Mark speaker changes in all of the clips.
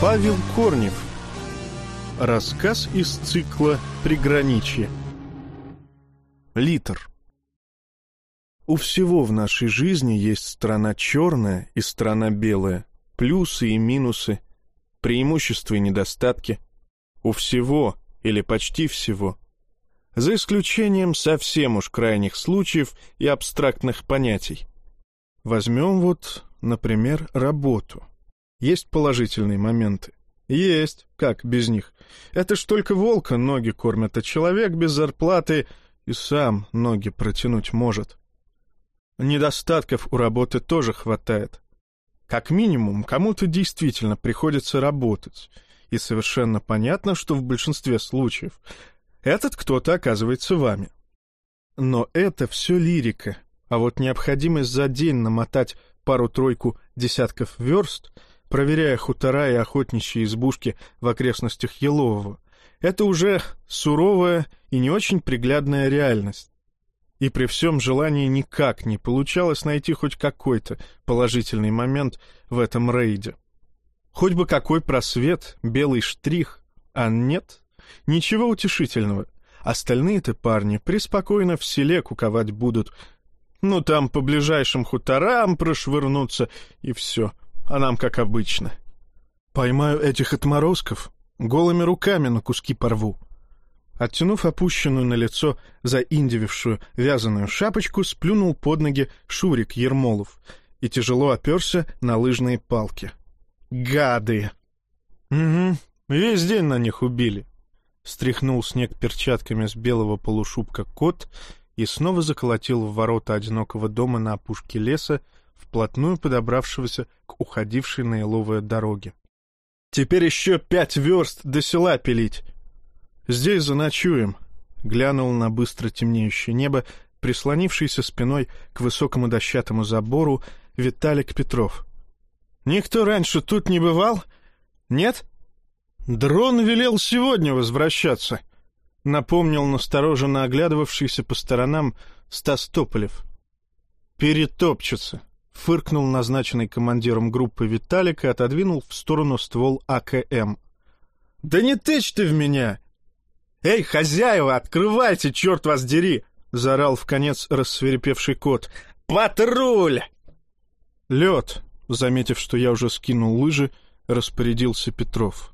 Speaker 1: Павел Корнев. Рассказ из цикла «Приграничье». Литр. У всего в нашей жизни есть страна черная и страна белая, плюсы и минусы, преимущества и недостатки. У всего, или почти всего. За исключением совсем уж крайних случаев и абстрактных понятий. Возьмем вот, например, работу — есть положительные моменты? Есть. Как без них? Это ж только волка ноги кормят, а человек без зарплаты и сам ноги протянуть может. Недостатков у работы тоже хватает. Как минимум, кому-то действительно приходится работать. И совершенно понятно, что в большинстве случаев этот кто-то оказывается вами. Но это все лирика. А вот необходимость за день намотать пару-тройку десятков верст — проверяя хутора и охотничьи избушки в окрестностях Елового. Это уже суровая и не очень приглядная реальность. И при всем желании никак не получалось найти хоть какой-то положительный момент в этом рейде. Хоть бы какой просвет, белый штрих, а нет, ничего утешительного. Остальные-то парни преспокойно в селе куковать будут. Ну, там по ближайшим хуторам прошвырнуться, и все — а нам как обычно. Поймаю этих отморозков, голыми руками на куски порву. Оттянув опущенную на лицо заиндивившую вязаную шапочку, сплюнул под ноги Шурик Ермолов и тяжело оперся на лыжные палки. «Гады!» «Угу, весь день на них убили», — стряхнул снег перчатками с белого полушубка кот и снова заколотил в ворота одинокого дома на опушке леса, вплотную подобравшегося к уходившей на еловые дороге. «Теперь еще пять верст до села пилить. Здесь заночуем», — глянул на быстро темнеющее небо, прислонившийся спиной к высокому дощатому забору Виталик Петров. «Никто раньше тут не бывал? Нет?» «Дрон велел сегодня возвращаться», — напомнил настороженно оглядывавшийся по сторонам Стас Тополев. «Перетопчется», фыркнул назначенный командиром группы Виталик и отодвинул в сторону ствол АКМ. «Да не тычь ты в меня!» «Эй, хозяева, открывайте, черт вас дери!» — заорал в конец рассверепевший кот. «Патруль!» «Лед!» — заметив, что я уже скинул лыжи, распорядился Петров.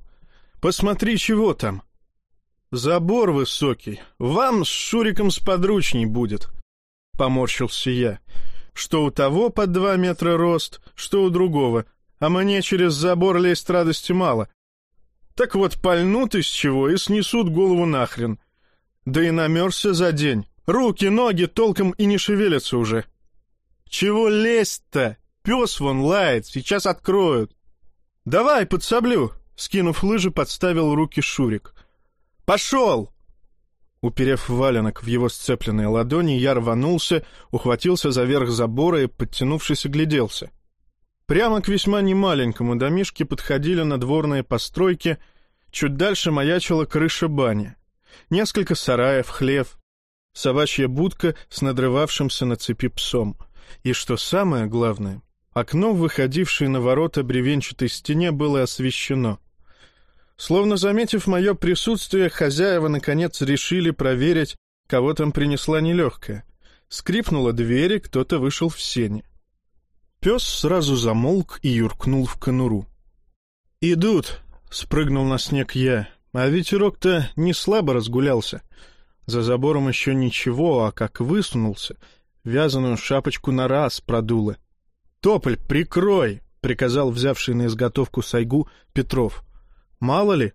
Speaker 1: «Посмотри, чего там!» «Забор высокий. Вам с Шуриком сподручней будет!» — поморщился я что у того под два метра рост, что у другого, а мне через забор лезть радости мало. Так вот пальнут из чего и снесут голову нахрен. Да и намерзся за день. Руки, ноги толком и не шевелятся уже. Чего лезть-то? Пес вон лает, сейчас откроют. Давай, подсоблю. Скинув лыжи, подставил руки Шурик. Пошел! Уперев валенок в его сцепленные ладони, я рванулся, ухватился за верх забора и, подтянувшись, огляделся. Прямо к весьма немаленькому домишке подходили надворные постройки, чуть дальше маячила крыша бани. Несколько сараев, хлев, собачья будка с надрывавшимся на цепи псом. И что самое главное, окно, выходившее на ворота бревенчатой стене, было освещено — Словно заметив мое присутствие, хозяева наконец решили проверить, кого там принесла нелегкая. Скрипнула дверь, и кто-то вышел в сене. Пес сразу замолк и юркнул в конуру. «Идут!» — спрыгнул на снег я. А ветерок-то не слабо разгулялся. За забором еще ничего, а как высунулся, вязаную шапочку на раз продуло. «Тополь, прикрой!» — приказал взявший на изготовку сайгу Петров. Мало ли.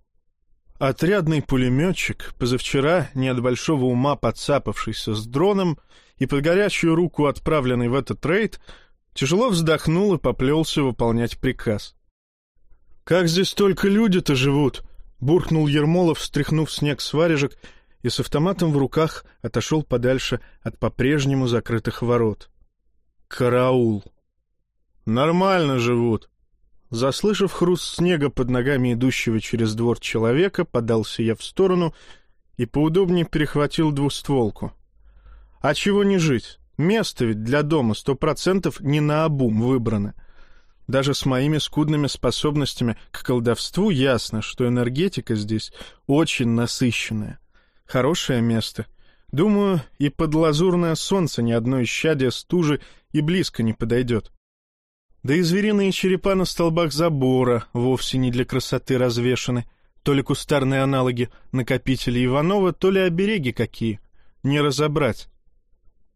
Speaker 1: Отрядный пулеметчик, позавчера не от большого ума подцапавшийся с дроном и под горячую руку отправленный в этот рейд, тяжело вздохнул и поплелся выполнять приказ. «Как здесь только люди-то живут!» — буркнул Ермолов, стряхнув снег с варежек, и с автоматом в руках отошел подальше от по-прежнему закрытых ворот. «Караул!» «Нормально живут!» Заслышав хруст снега под ногами идущего через двор человека, подался я в сторону и поудобнее перехватил двустволку. А чего не жить? Место ведь для дома сто процентов не на обум выбрано. Даже с моими скудными способностями к колдовству ясно, что энергетика здесь очень насыщенная. Хорошее место. Думаю, и под лазурное солнце ни одно исчадие стужи и близко не подойдет. Да и звериные черепа на столбах забора вовсе не для красоты развешаны, то ли кустарные аналоги накопителей Иванова, то ли обереги какие. Не разобрать.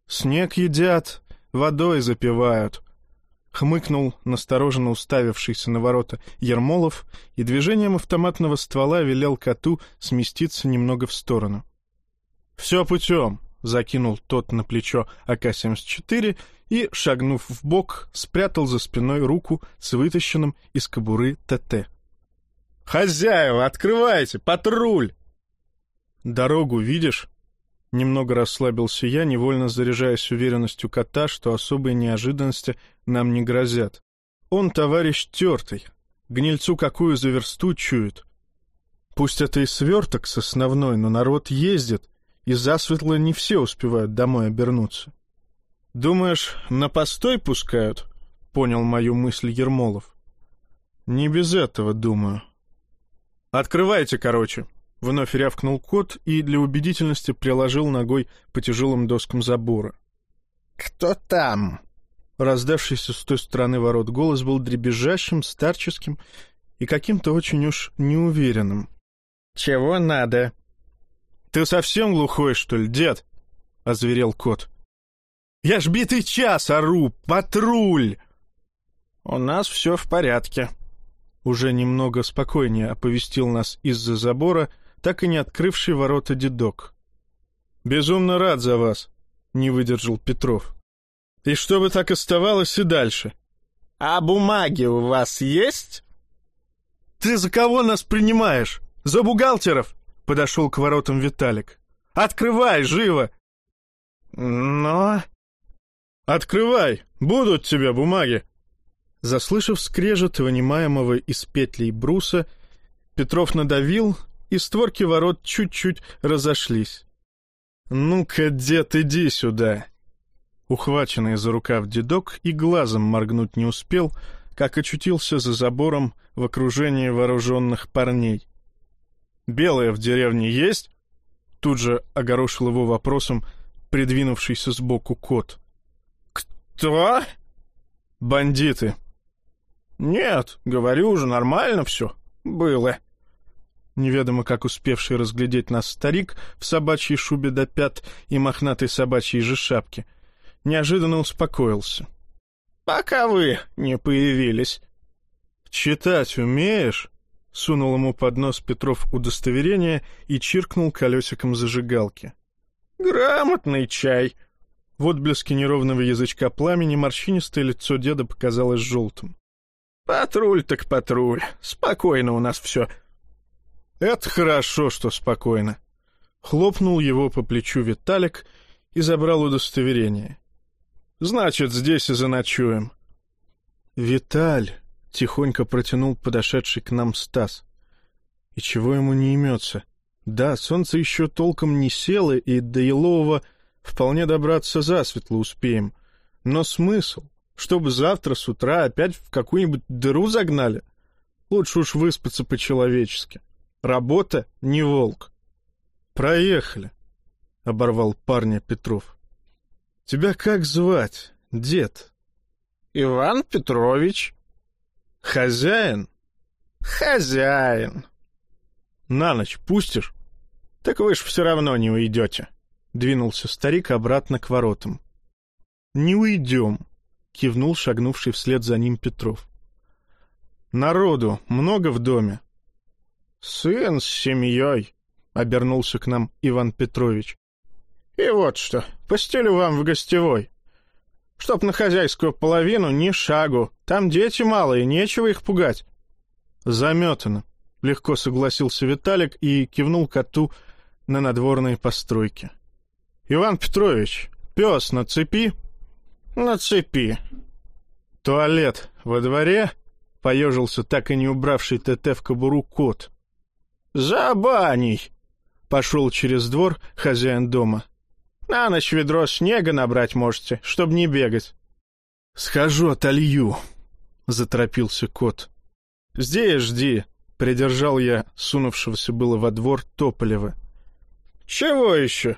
Speaker 1: Снег едят, водой запивают. Хмыкнул, настороженно уставившийся на ворота Ермолов, и движением автоматного ствола велел коту сместиться немного в сторону. «Все путем», — закинул тот на плечо АК-74 и, шагнув в бок, спрятал за спиной руку с вытащенным из кобуры ТТ. «Хозяева, открывайте! Патруль!» «Дорогу видишь?» Немного расслабился я, невольно заряжаясь уверенностью кота, что особые неожиданности нам не грозят. Он товарищ тертый, гнильцу какую за версту чует. Пусть это и сверток с основной, но народ ездит, и засветло не все успевают домой обернуться. «Думаешь, на постой пускают?» — понял мою мысль Ермолов. «Не без этого, думаю». «Открывайте, короче», — вновь рявкнул кот и для убедительности приложил ногой по тяжелым доскам забора.
Speaker 2: «Кто там?»
Speaker 1: Раздавшийся с той стороны ворот голос был дребезжащим, старческим и каким-то очень уж неуверенным.
Speaker 2: «Чего надо?»
Speaker 1: «Ты совсем глухой, что ли, дед?» — озверел кот. Я ж битый час ору! Патруль!»
Speaker 2: «У нас все в порядке», —
Speaker 1: уже немного спокойнее оповестил нас из-за забора, так и не открывший ворота дедок. «Безумно рад за вас», — не выдержал Петров. «И чтобы так оставалось и дальше».
Speaker 2: «А бумаги у вас есть?»
Speaker 1: «Ты за кого нас принимаешь? За бухгалтеров?» — подошел к воротам Виталик. «Открывай, живо!»
Speaker 2: «Но...»
Speaker 1: «Открывай! Будут тебе бумаги!» Заслышав скрежет вынимаемого из петлей бруса, Петров надавил, и створки ворот чуть-чуть разошлись. «Ну-ка, дед, иди сюда!» Ухваченный за рукав дедок и глазом моргнуть не успел, как очутился за забором в окружении вооруженных парней. «Белая в деревне есть?» Тут же огорошил его вопросом придвинувшийся сбоку кот.
Speaker 2: «Что?»
Speaker 1: «Бандиты».
Speaker 2: «Нет, говорю уже, нормально все. Было».
Speaker 1: Неведомо как успевший разглядеть нас старик в собачьей шубе до пят и мохнатой собачьей же шапке, неожиданно успокоился.
Speaker 2: «Пока вы не появились».
Speaker 1: «Читать умеешь?» — сунул ему под нос Петров удостоверение и чиркнул колесиком зажигалки.
Speaker 2: «Грамотный чай»,
Speaker 1: в отблеске неровного язычка пламени морщинистое лицо деда показалось желтым.
Speaker 2: «Патруль так патруль. Спокойно у нас все».
Speaker 1: «Это хорошо, что спокойно». Хлопнул его по плечу Виталик и забрал удостоверение. «Значит, здесь и заночуем». «Виталь», — тихонько протянул подошедший к нам Стас. «И чего ему не имется? Да, солнце еще толком не село, и до елового Вполне добраться засветло успеем. Но смысл? Чтобы завтра с утра опять в какую-нибудь дыру загнали? Лучше уж выспаться по-человечески. Работа — не волк. «Проехали», — оборвал парня Петров. «Тебя как звать, дед?»
Speaker 2: «Иван Петрович».
Speaker 1: «Хозяин?»
Speaker 2: «Хозяин».
Speaker 1: «На ночь пустишь?»
Speaker 2: «Так вы ж все равно не уйдете».
Speaker 1: — двинулся старик обратно к воротам. «Не уйдем», — кивнул шагнувший вслед за ним Петров. «Народу много в доме?»
Speaker 2: «Сын с семьей», — обернулся к нам Иван Петрович. «И вот что, постелю вам в гостевой. Чтоб на хозяйскую половину ни шагу, там дети малые, нечего их пугать».
Speaker 1: «Заметано», — легко согласился Виталик и кивнул коту на надворные постройки. «Иван Петрович, пес на цепи?»
Speaker 2: «На цепи».
Speaker 1: «Туалет во дворе?» — поежился так и не убравший ТТ в кобуру кот.
Speaker 2: «За баней!»
Speaker 1: — пошел через двор хозяин дома.
Speaker 2: «На ночь ведро снега набрать можете, чтоб не бегать».
Speaker 1: «Схожу, отолью», — заторопился кот. «Здесь жди!» — придержал я сунувшегося было во двор Тополева.
Speaker 2: «Чего еще?»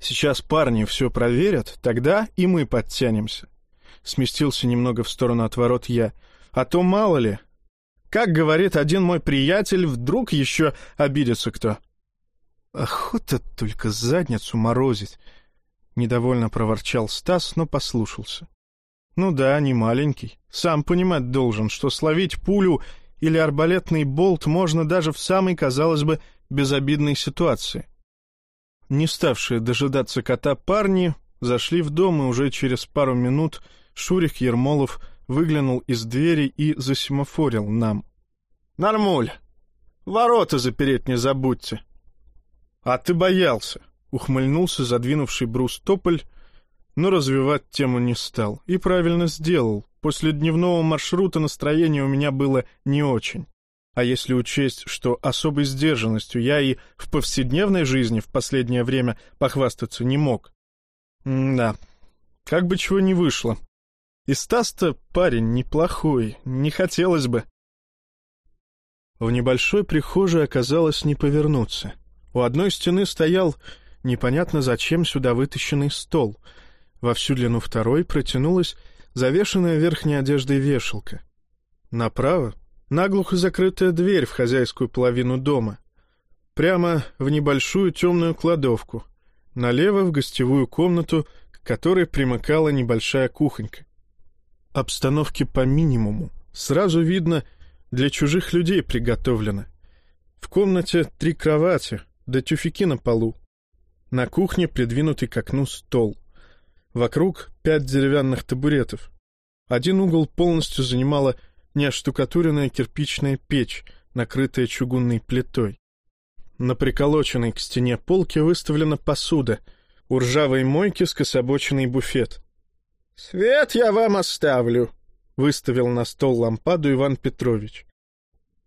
Speaker 1: «Сейчас парни все проверят, тогда и мы подтянемся». Сместился немного в сторону от ворот я. «А то мало ли. Как говорит один мой приятель, вдруг еще обидится кто». «Охота только задницу морозить», — недовольно проворчал Стас, но послушался. «Ну да, не маленький. Сам понимать должен, что словить пулю или арбалетный болт можно даже в самой, казалось бы, безобидной ситуации. Не ставшие дожидаться кота парни зашли в дом, и уже через пару минут Шурик Ермолов выглянул из двери и засимофорил нам. «Нормуль! Ворота запереть не забудьте!» «А ты боялся!» — ухмыльнулся задвинувший брус тополь, но развивать тему не стал. И правильно сделал. После дневного маршрута настроение у меня было не очень. А если учесть, что особой сдержанностью я и в повседневной жизни в последнее время похвастаться не мог. М да, как бы чего не вышло. И Стас-то парень неплохой, не хотелось бы. В небольшой прихожей оказалось не повернуться. У одной стены стоял непонятно зачем сюда вытащенный стол. Во всю длину второй протянулась завешенная верхней одеждой вешалка. Направо наглухо закрытая дверь в хозяйскую половину дома. Прямо в небольшую темную кладовку. Налево в гостевую комнату, к которой примыкала небольшая кухонька. Обстановки по минимуму. Сразу видно, для чужих людей приготовлено. В комнате три кровати, да тюфяки на полу. На кухне придвинутый к окну стол. Вокруг пять деревянных табуретов. Один угол полностью занимала неоштукатуренная кирпичная печь, накрытая чугунной плитой. На приколоченной к стене полке выставлена посуда, у ржавой мойки скособоченный буфет.
Speaker 2: «Свет я вам оставлю», — выставил на стол лампаду Иван Петрович.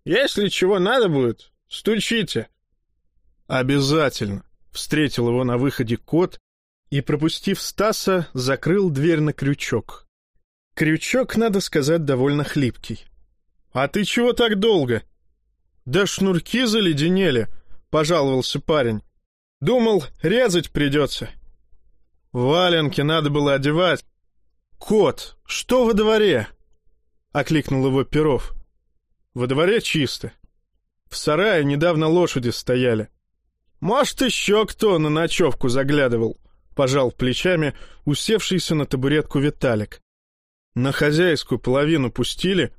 Speaker 2: «Если чего надо будет, стучите».
Speaker 1: «Обязательно», — встретил его на выходе кот и, пропустив Стаса, закрыл дверь на крючок. Крючок, надо сказать, довольно хлипкий. «А ты чего так долго?» «Да шнурки заледенели», — пожаловался парень. «Думал, резать придется». «Валенки надо было одевать». «Кот, что во дворе?» — окликнул его Перов. «Во дворе чисто. В сарае недавно лошади стояли. Может, еще кто на ночевку заглядывал?» — пожал плечами усевшийся на табуретку Виталик. На хозяйскую половину пустили.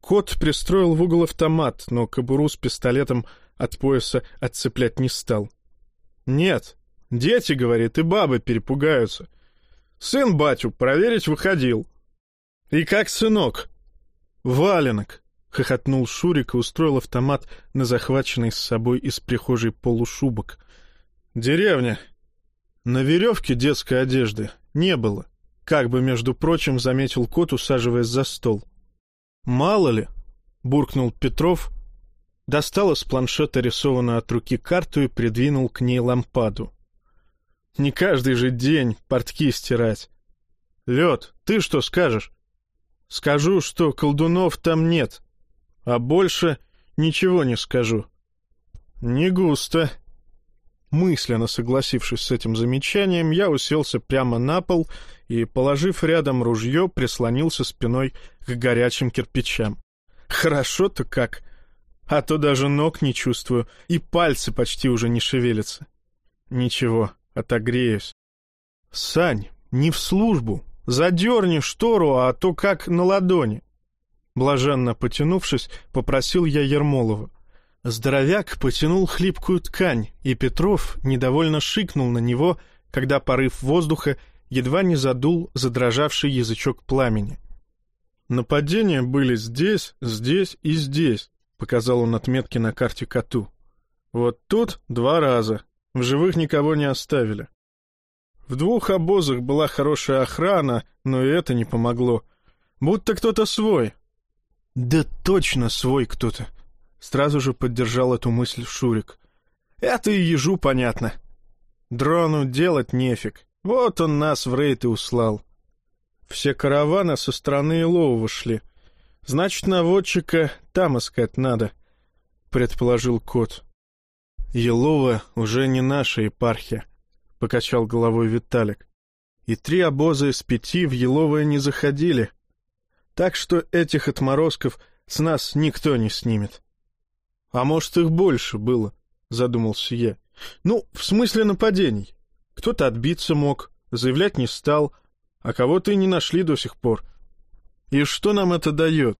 Speaker 1: Кот пристроил в угол автомат, но кобуру с пистолетом от пояса отцеплять не стал. «Нет, дети, — говорит, — и бабы перепугаются. Сын батю проверить выходил». «И как сынок?» «Валенок», — хохотнул Шурик и устроил автомат на захваченный с собой из прихожей полушубок. «Деревня. На веревке детской одежды не было. Как бы, между прочим, заметил кот, усаживаясь за стол. «Мало ли!» — буркнул Петров, достал из планшета рисованную от руки карту и придвинул к ней лампаду. «Не каждый же день портки стирать. Лед, ты что скажешь?» «Скажу, что колдунов там нет, а больше ничего не скажу». «Не густо», Мысленно согласившись с этим замечанием, я уселся прямо на пол и, положив рядом ружье, прислонился спиной к горячим кирпичам. Хорошо-то как! А то даже ног не чувствую, и пальцы почти уже не шевелятся. Ничего, отогреюсь. Сань, не в службу. Задерни штору, а то как на ладони. Блаженно потянувшись, попросил я Ермолова. Здоровяк потянул хлипкую ткань, и Петров недовольно шикнул на него, когда порыв воздуха едва не задул задрожавший язычок пламени. «Нападения были здесь, здесь и здесь», — показал он отметки на карте коту. «Вот тут два раза. В живых никого не оставили. В двух обозах была хорошая охрана, но и это не помогло. Будто кто-то свой». «Да точно свой кто-то», Сразу же поддержал эту мысль Шурик. Это и ежу понятно. Дрону делать нефиг. Вот он нас в рейд и услал. Все караваны со стороны Илова шли.
Speaker 2: Значит, наводчика там искать надо, — предположил кот. Елова уже не наша епархия, — покачал головой Виталик. И три обоза из пяти в Еловое не заходили. Так что этих отморозков с нас никто не снимет. — А может, их больше было, — задумался я. — Ну, в смысле нападений. Кто-то отбиться мог, заявлять не стал, а кого-то и не нашли до сих пор. И что нам это дает?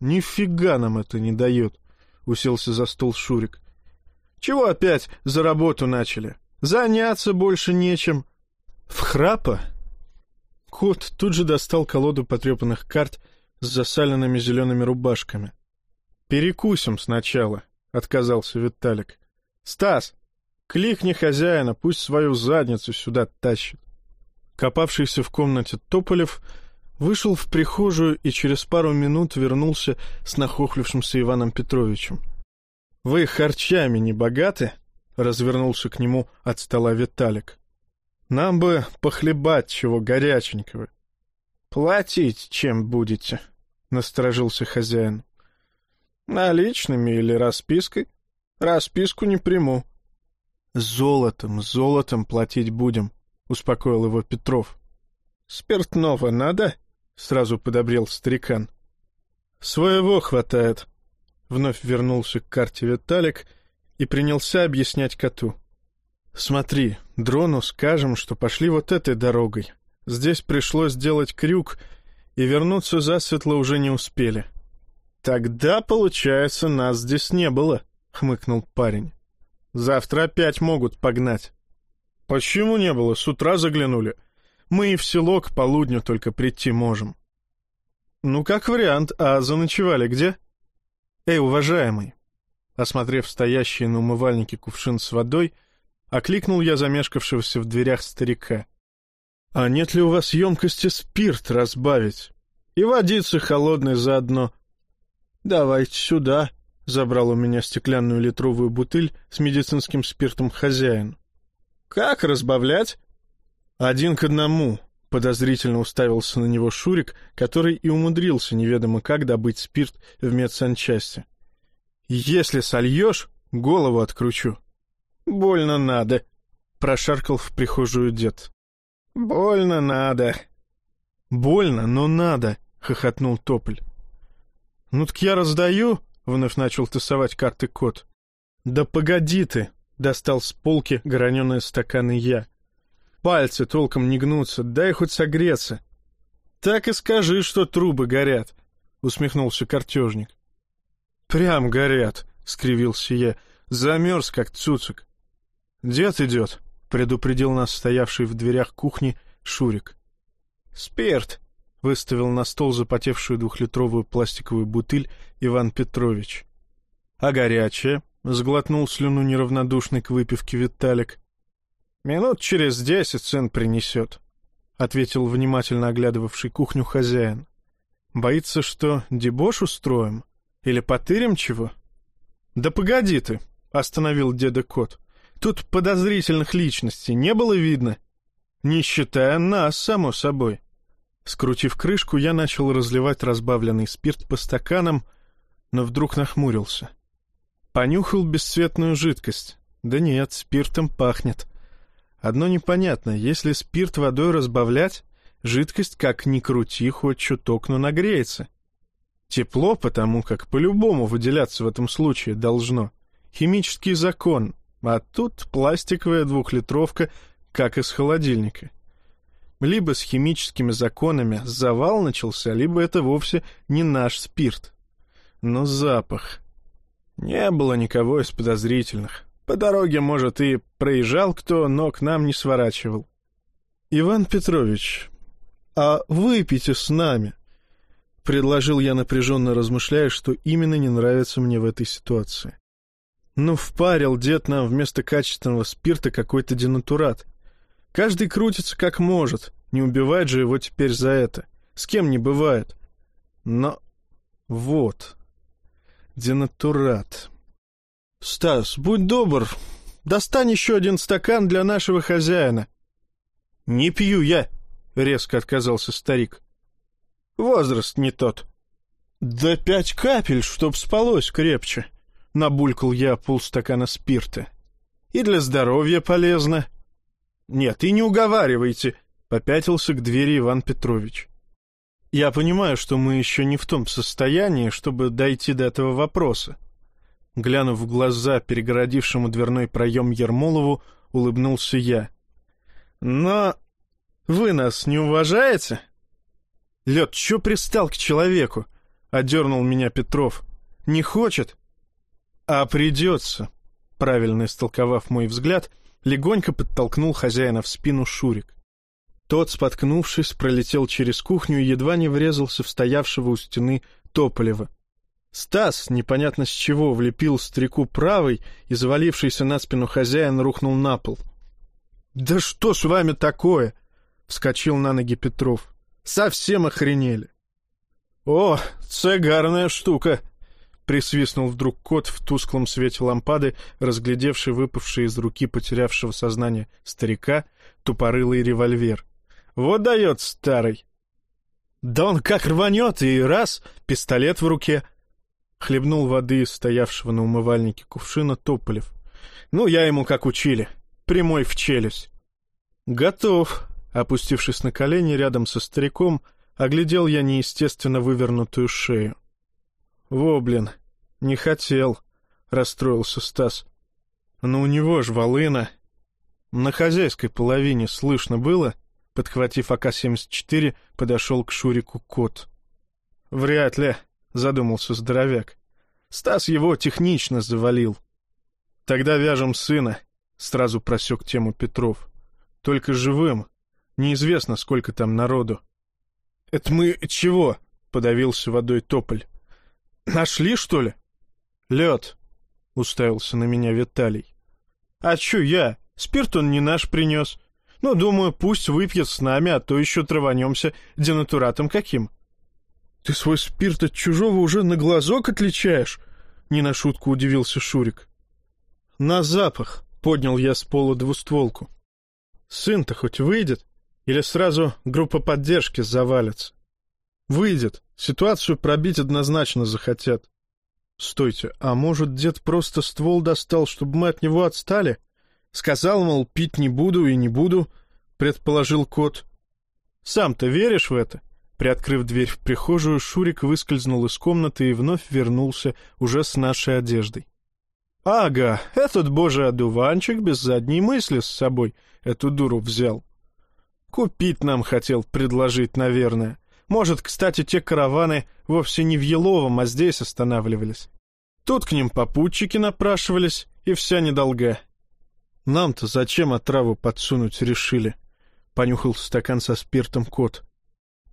Speaker 2: Нифига нам это не дает, уселся за стол Шурик. Чего опять за работу начали? Заняться больше нечем. В храпа? Кот тут же достал колоду потрепанных карт с засаленными зелеными рубашками. «Перекусим сначала», — отказался Виталик. «Стас, кликни хозяина, пусть свою задницу сюда тащит». Копавшийся в комнате Тополев вышел в прихожую и через пару минут вернулся с нахохлившимся Иваном Петровичем. — Вы харчами не богаты? — развернулся к нему от стола Виталик. — Нам бы похлебать чего горяченького. — Платить чем будете? — насторожился хозяин. — Наличными или распиской? Расписку не приму. — Золотом, золотом платить будем, — успокоил его Петров. — Спиртного надо? — сразу подобрел старикан. — Своего хватает. Вновь вернулся к карте Виталик и принялся объяснять коту. — Смотри, дрону скажем, что пошли вот этой дорогой. Здесь пришлось сделать крюк, и вернуться засветло уже не успели. — Тогда, получается, нас здесь не было, — хмыкнул парень. — Завтра опять могут погнать. — Почему не было? С утра заглянули. — мы и в село к полудню только прийти можем. Ну, как вариант, а заночевали где? Эй, уважаемый. Осмотрев стоящий на умывальнике кувшин с водой, окликнул я замешкавшегося в дверях старика. А нет ли у вас емкости спирт разбавить? И водицы холодной заодно. Давайте сюда, — забрал у меня стеклянную литровую бутыль с медицинским спиртом хозяин. «Как разбавлять?» «Один к одному», — подозрительно уставился на него Шурик, который и умудрился неведомо как добыть спирт в медсанчасти. «Если сольешь, голову откручу». «Больно надо», — прошаркал в прихожую дед. «Больно надо». «Больно, но надо», — хохотнул Тополь. «Ну так я раздаю», — вновь начал тасовать карты кот. «Да погоди ты», — достал с полки граненые стаканы я. Пальцы толком не гнутся, дай хоть согреться. — Так и скажи, что трубы горят, — усмехнулся картежник. — Прям горят, — скривился я, — замерз, как цуцик. — Дед идет, — предупредил нас стоявший в дверях кухни Шурик. — Спирт, — выставил на стол запотевшую двухлитровую пластиковую бутыль Иван Петрович. — А горячее? — сглотнул слюну неравнодушный к выпивке Виталик. «Минут через десять сын принесет», — ответил внимательно оглядывавший кухню хозяин. «Боится, что дебош устроим? Или потырим чего?» «Да погоди ты», — остановил деда кот. «Тут подозрительных личностей не было видно. Не считая нас, само собой». Скрутив крышку, я начал разливать разбавленный спирт по стаканам, но вдруг нахмурился. Понюхал бесцветную жидкость. Да нет, спиртом пахнет. Одно непонятно, если спирт водой разбавлять, жидкость, как ни крути, хоть чуток, но нагреется. Тепло, потому как по-любому выделяться в этом случае должно. Химический закон, а тут пластиковая двухлитровка, как из холодильника. Либо с химическими законами завал начался, либо это вовсе не наш спирт. Но запах... Не было никого из подозрительных. По дороге, может, и проезжал кто, но к нам не сворачивал. — Иван Петрович, а выпейте с нами, — предложил я, напряженно размышляя, что именно не нравится мне в этой ситуации. Ну, впарил дед нам вместо качественного спирта какой-то денатурат. Каждый крутится как может, не убивает же его теперь за это. С кем не бывает. Но вот, денатурат. «Стас, будь добр, достань еще один стакан для нашего хозяина». «Не пью я», — резко отказался старик. «Возраст не тот». «Да пять капель, чтоб спалось крепче», — набулькал я полстакана спирта. «И для здоровья полезно». «Нет, и не уговаривайте», — попятился к двери Иван Петрович. «Я понимаю, что мы еще не в том состоянии, чтобы дойти до этого вопроса». Глянув в глаза перегородившему дверной проем Ермолову, улыбнулся я. «Но вы нас не уважаете?» «Лед, чё пристал к человеку?» — одернул меня Петров. «Не хочет?» «А придется», — правильно истолковав мой взгляд, легонько подтолкнул хозяина в спину Шурик. Тот, споткнувшись, пролетел через кухню и едва не врезался в стоявшего у стены Тополева. Стас, непонятно с чего, влепил старику правой, и завалившийся на спину хозяин рухнул на пол. «Да что с вами такое?» — вскочил на ноги Петров. Совсем охренели. «О, цегарная штука!» — присвистнул вдруг кот в тусклом свете лампады, разглядевший выпавший из руки потерявшего сознание старика тупорылый револьвер. «Вот дает старый!» «Да он как рванет, и раз, пистолет в руке!» Хлебнул воды из стоявшего на умывальнике кувшина Тополев. «Ну, я ему как учили, прямой в челюсть». «Готов», Опустившись на колени рядом со стариком, оглядел я неестественно вывернутую шею. «Во, блин, не хотел», — расстроился Стас. «Но у него ж волына». На хозяйской половине слышно было, подхватив АК-74, подошел к Шурику кот. «Вряд ли», — задумался здоровяк. «Стас его технично завалил». «Тогда вяжем сына», — сразу просек тему Петров. «Только живым, Неизвестно, сколько там народу. — Это мы чего? — подавился водой тополь. — Нашли, что ли? — Лед, — уставился на меня Виталий. — А чё я? Спирт он не наш принес. Ну, думаю, пусть выпьет с нами, а то еще траванемся денатуратом каким. — Ты свой спирт от чужого уже на глазок отличаешь? — не на шутку удивился Шурик. — На запах, — поднял я с пола двустволку. — Сын-то хоть выйдет? Или сразу группа поддержки завалится. Выйдет, ситуацию пробить однозначно захотят. Стойте, а может, дед просто ствол достал, чтобы мы от него отстали? Сказал, мол, пить не буду и не буду, предположил кот. Сам-то веришь в это? Приоткрыв дверь в прихожую, Шурик выскользнул из комнаты и вновь вернулся уже с нашей одеждой. «Ага, этот божий одуванчик без задней мысли с собой эту дуру взял. Купить нам хотел предложить, наверное. Может, кстати, те караваны вовсе не в Еловом, а здесь останавливались. Тут к ним попутчики напрашивались, и вся недолга. Нам-то зачем отраву подсунуть решили? Понюхал стакан со спиртом кот.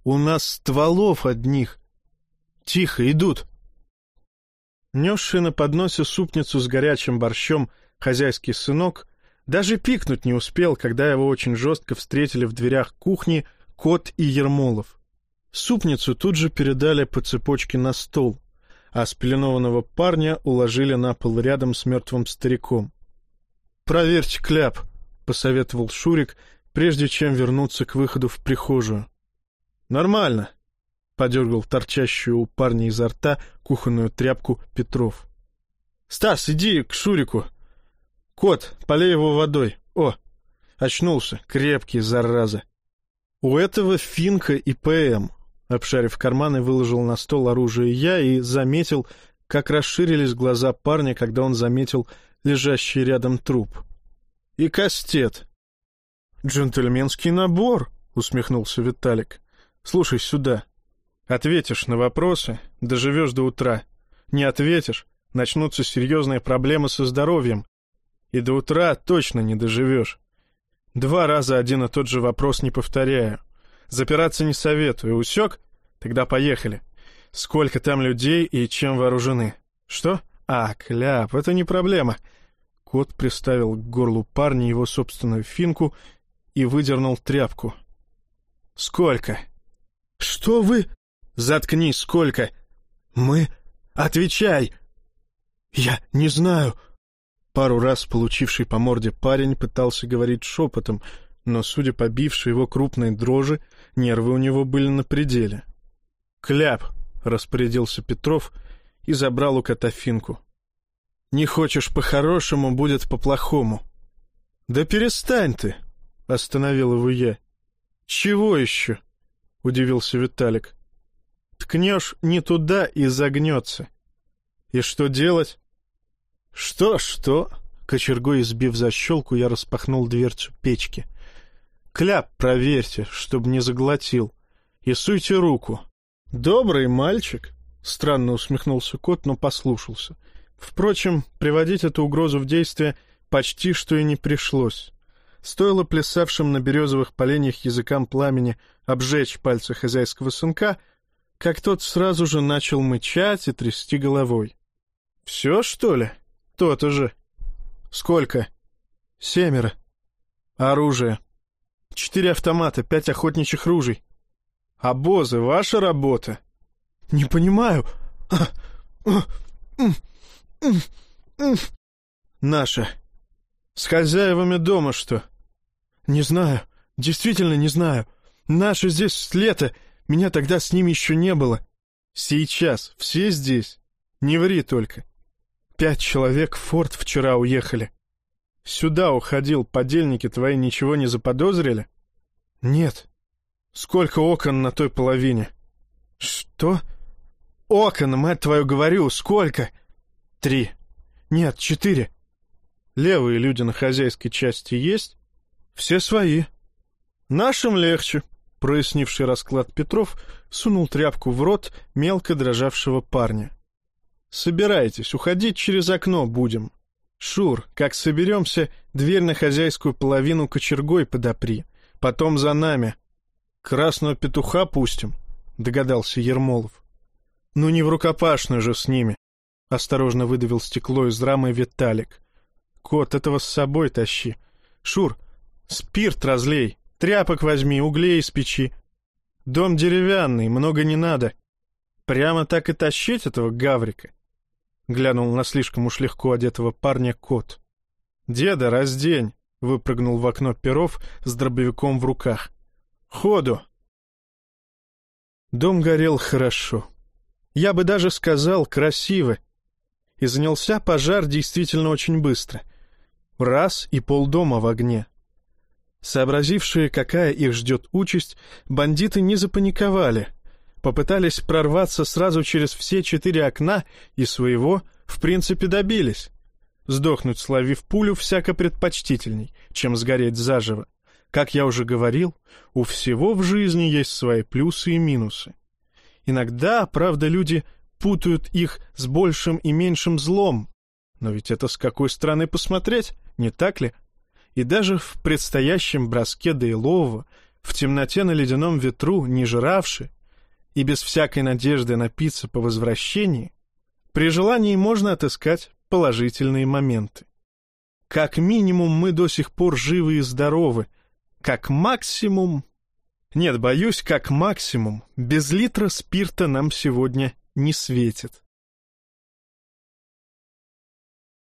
Speaker 2: У нас стволов одних. Тихо, идут. Несший на подносе супницу с горячим борщом хозяйский сынок даже пикнуть не успел, когда его очень жестко встретили в дверях кухни Кот и Ермолов. Супницу тут же передали по цепочке на стол, а спеленованного парня уложили на пол рядом с мертвым стариком. «Проверьте кляп», — посоветовал Шурик, прежде чем вернуться к выходу в прихожую. «Нормально», — подергал торчащую у парня изо рта кухонную тряпку Петров. «Стас, иди к Шурику», «Кот, полей его водой. О!» Очнулся, крепкий, зараза. У этого финка и ПМ. Обшарив карманы, выложил на стол оружие я и заметил, как расширились глаза парня, когда он заметил лежащий рядом труп. И кастет. «Джентльменский набор», — усмехнулся Виталик. «Слушай сюда. Ответишь на вопросы, доживешь до утра. Не ответишь, начнутся серьезные проблемы со здоровьем, и до утра точно не доживешь. Два раза один и тот же вопрос не повторяю. Запираться не советую. Усек? Тогда поехали. Сколько там людей и чем вооружены? Что? А, кляп, это не проблема. Кот приставил к горлу парня его собственную финку и выдернул тряпку. Сколько? Что вы? Заткнись, сколько? Мы? Отвечай! Я не знаю. Пару раз получивший по морде парень пытался говорить шепотом, но, судя по бившей его крупной дрожи, нервы у него были на пределе. «Кляп!»
Speaker 1: — распорядился Петров и забрал у кота финку. «Не хочешь по-хорошему, будет по-плохому». «Да перестань ты!» — остановил его я. «Чего еще?» — удивился Виталик. «Ткнешь не туда и загнется». «И что делать?» «Что-что?» Кочергой избив защелку, я распахнул дверцу печки. «Кляп проверьте, чтобы не заглотил. И суйте руку». «Добрый мальчик», — странно усмехнулся кот, но послушался. Впрочем, приводить эту угрозу в действие почти что и не пришлось. Стоило плясавшим на березовых поленьях языкам пламени обжечь пальцы хозяйского сынка, как тот сразу же начал мычать и трясти головой. «Все, что ли? То-то же!» «Сколько?» «Семеро». «Оружие?» «Четыре автомата, пять охотничьих ружей». «Обозы — ваша работа?» «Не понимаю». «Наша. С хозяевами дома что?» «Не знаю. Действительно не знаю. Наши здесь с лета. Меня тогда с ними еще не было. Сейчас. Все здесь. Не ври только. Пять человек в форт вчера уехали. Сюда уходил, подельники твои ничего не заподозрили? Нет. Сколько окон на той половине? Что? Окон, мать твою, говорю, сколько? Три. Нет, четыре. Левые люди на хозяйской части есть? Все свои. Нашим легче. Прояснивший расклад Петров сунул тряпку в рот мелко дрожавшего парня. Собирайтесь, уходить через окно будем. Шур, как соберемся, дверь на хозяйскую половину кочергой подопри. Потом за нами. Красного петуха пустим, догадался Ермолов. Ну не в рукопашную же с ними. Осторожно выдавил стекло из рамы Виталик. Кот, этого с собой тащи. Шур, спирт разлей, тряпок возьми, углей из печи. Дом деревянный, много не надо. Прямо так и тащить этого гаврика глянул на слишком уж легко одетого парня кот. «Деда, раздень!» — выпрыгнул в окно Перов с дробовиком в руках. «Ходу!» Дом горел хорошо. Я бы даже сказал, красиво. И занялся пожар действительно очень быстро. Раз — и полдома в огне. Сообразившие, какая их ждет участь, бандиты не запаниковали — попытались прорваться сразу через все четыре окна и своего, в принципе, добились. Сдохнуть, словив пулю, всяко предпочтительней, чем сгореть заживо. Как я уже говорил, у всего в жизни есть свои плюсы и минусы. Иногда, правда, люди путают их с большим и меньшим злом. Но ведь это с какой стороны посмотреть, не так ли? И даже в предстоящем броске Дейлова, в темноте на ледяном ветру, не жравши, и без всякой надежды напиться по возвращении, при желании можно отыскать положительные моменты. Как минимум мы до сих пор живы и здоровы, как максимум... Нет, боюсь, как максимум, без литра спирта нам сегодня не светит.